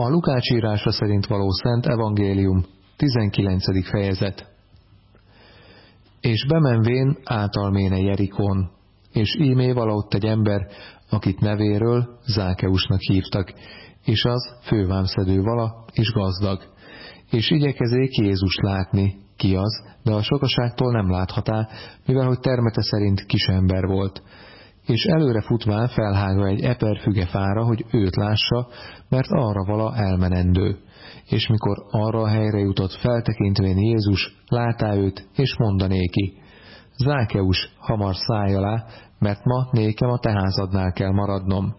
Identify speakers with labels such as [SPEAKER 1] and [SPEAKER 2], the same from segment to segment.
[SPEAKER 1] A Lukács írása szerint való Szent Evangélium, 19. fejezet. És bemenvén átalméne Jerikon, és ímé valaott egy ember, akit nevéről Zákeusnak hívtak, és az fővámszedő vala, és gazdag. És igyekezék Jézus látni, ki az, de a sokaságtól nem láthatá, mivel hogy termete szerint kisember volt és előre futván felhága egy eperfüge fára, hogy őt lássa, mert arra vala elmenendő. És mikor arra a helyre jutott feltekintvén Jézus, látá őt, és mondanéki, Zákeus, hamar szállj alá, mert ma nékem a teházadnál kell maradnom.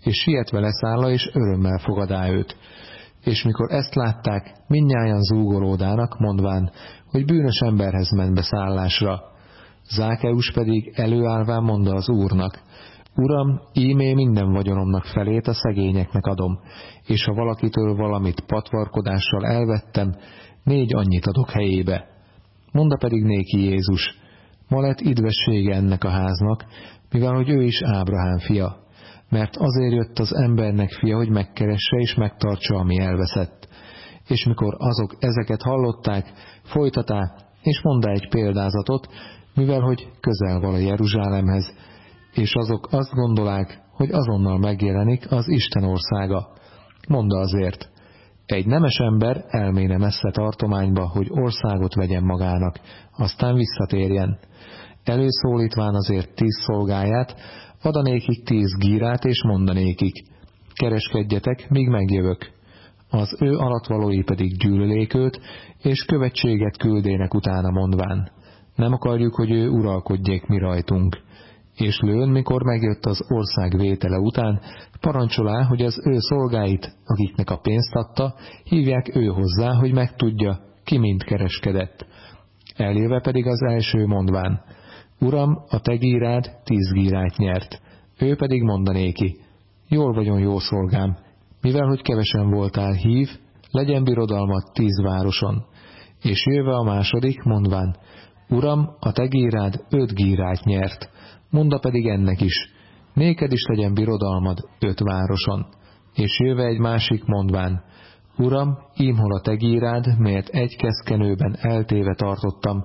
[SPEAKER 1] És sietve leszálla, és örömmel fogadá őt. És mikor ezt látták, minnyáján zúgolódának, mondván, hogy bűnös emberhez ment be szállásra, Zákeus pedig előállván mondta az úrnak, Uram, ímé minden vagyonomnak felét a szegényeknek adom, és ha valakitől valamit patvarkodással elvettem, négy annyit adok helyébe. Monda pedig néki Jézus, ma lett idvessége ennek a háznak, mivel hogy ő is Ábrahám fia, mert azért jött az embernek fia, hogy megkeresse és megtartsa, ami elveszett. És mikor azok ezeket hallották, folytatá, és mondta egy példázatot, mivel hogy közel van a Jeruzsálemhez, és azok azt gondolák, hogy azonnal megjelenik az Isten országa. Mondd azért, egy nemes ember elméne messze tartományba, hogy országot vegyen magának, aztán visszatérjen. Előszólítván azért tíz szolgáját, adanékik tíz gírát, és mondanékik, kereskedjetek, míg megjövök. Az ő alatvalói pedig gyűlölék őt, és követséget küldének utána mondván. Nem akarjuk, hogy ő uralkodjék mi rajtunk. És lőn, mikor megjött az ország vétele után, parancsolá, hogy az ő szolgáit, akiknek a pénzt adta, hívják ő hozzá, hogy megtudja, ki mind kereskedett. Eljöve pedig az első mondván, Uram, a te gírád tíz gírát nyert. Ő pedig mondanéki, jól vagyon jó szolgám, mivel hogy kevesen voltál hív, legyen birodalmat tíz városon. És jöve a második, mondván, Uram, a te gírád öt gírát nyert, monda pedig ennek is, néked is legyen birodalmad öt városon. És jöve egy másik mondván, Uram, ímhol a te gírád, melyet egy keszkenőben eltéve tartottam,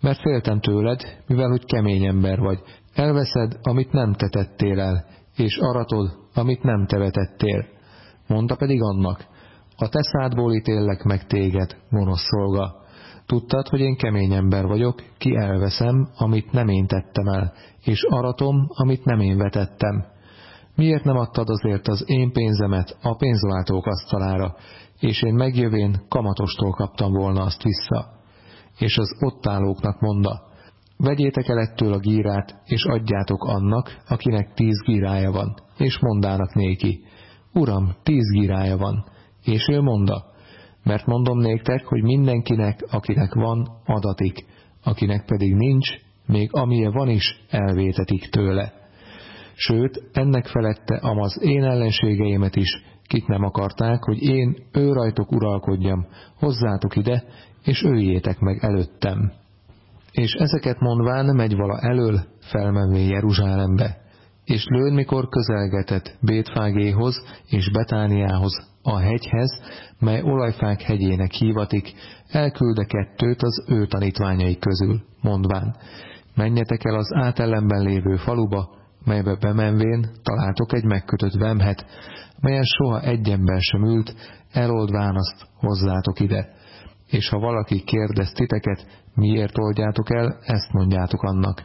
[SPEAKER 1] mert féltem tőled, mivel hogy kemény ember vagy, elveszed, amit nem tetettél el, és aratod, amit nem te vetettél. Mondta pedig annak, a te szádból ítélek meg téged, gonosz szolga. Tudtad, hogy én kemény ember vagyok, ki elveszem, amit nem én tettem el, és aratom, amit nem én vetettem. Miért nem adtad azért az én pénzemet a pénzlátók asztalára, és én megjövén kamatostól kaptam volna azt vissza? És az ott állóknak monda, vegyétek el ettől a gírát, és adjátok annak, akinek tíz gírája van, és mondának néki, Uram, tíz gírája van, és ő monda, mert mondom néktek, hogy mindenkinek, akinek van, adatik, akinek pedig nincs, még amilyen van is, elvétetik tőle. Sőt, ennek felette amaz én ellenségeimet is, kik nem akarták, hogy én ő rajtok uralkodjam, hozzátok ide, és őjétek meg előttem. És ezeket mondván megy vala elől, felmenvé Jeruzsálembe, és lőn, mikor közelgetett Bétfágéhoz és Betániához, a hegyhez, mely olajfák hegyének hívatik, elkülde kettőt az ő tanítványai közül, mondván, menjetek el az átellenben lévő faluba, melybe bemenvén találtok egy megkötött vemhet, melyen soha egy ember sem ült, eloldván azt hozzátok ide. És ha valaki kérdez titeket, miért oldjátok el, ezt mondjátok annak,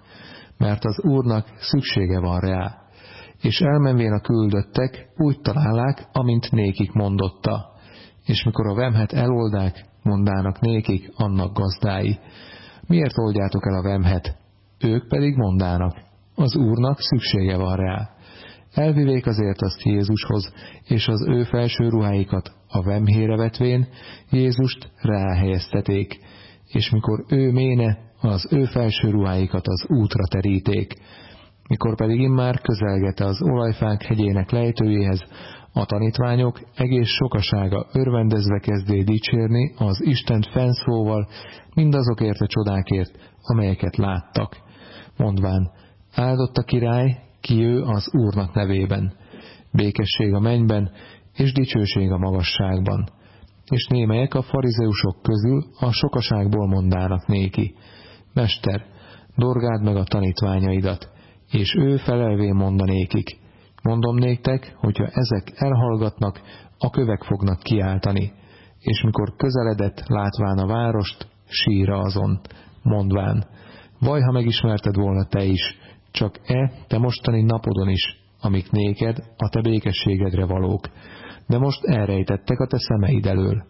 [SPEAKER 1] mert az Úrnak szüksége van rá és elmenvén a küldöttek úgy találák, amint nékik mondotta. És mikor a vemhet eloldák, mondának nékik annak gazdái. Miért oldjátok el a vemhet? Ők pedig mondának, az Úrnak szüksége van rá. Elvivék azért azt Jézushoz, és az ő felső ruháikat a vemhére vetvén Jézust ráhelyezteték, és mikor ő méne, az ő felső ruháikat az útra teríték, mikor pedig immár közelgete az olajfák hegyének lejtőjéhez, a tanítványok egész sokasága örvendezve kezdé dicsérni az Istent fenszóval mindazokért a csodákért, amelyeket láttak, mondván, áldott a király, ki ő az Úrnak nevében, békesség a mennyben, és dicsőség a magasságban. És némelyek a farizeusok közül a sokaságból mondának néki, Mester, dorgáld meg a tanítványaidat, és ő felelvén mondanékik, mondom néktek, hogyha ezek elhallgatnak, a kövek fognak kiáltani, és mikor közeledett, látván a várost, síra azon, mondván, vaj, ha megismerted volna te is, csak e te mostani napodon is, amik néked a te békességedre valók, de most elrejtettek a te szemeid elől.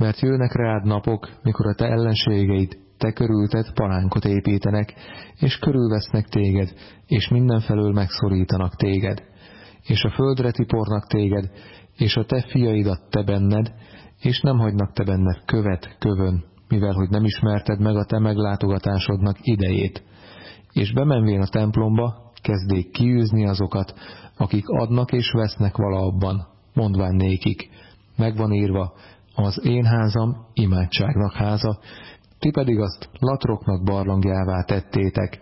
[SPEAKER 1] Mert jönnek rád napok, mikor a te ellenségeid te körülted palánkot építenek, és körülvesznek téged, és mindenfelől megszorítanak téged, és a földre tipornak téged, és a te fiaidat te benned, és nem hagynak te benned követ kövön, mivel hogy nem ismerted meg a te meglátogatásodnak idejét. És bemenvén a templomba, kezdék kiűzni azokat, akik adnak és vesznek abban, mondván nékik, megvan írva, az én házam imádságnak háza, ti pedig azt latroknak barlangjává tettétek,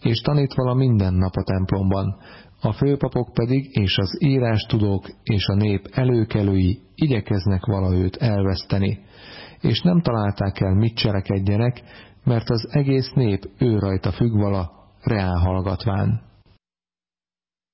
[SPEAKER 1] és tanít vala minden nap a templomban, a főpapok pedig és az írástudók és a nép előkelői igyekeznek vala őt elveszteni, és nem találták el, mit cselekedjenek, mert az egész nép ő rajta függ vala, reál hallgatván.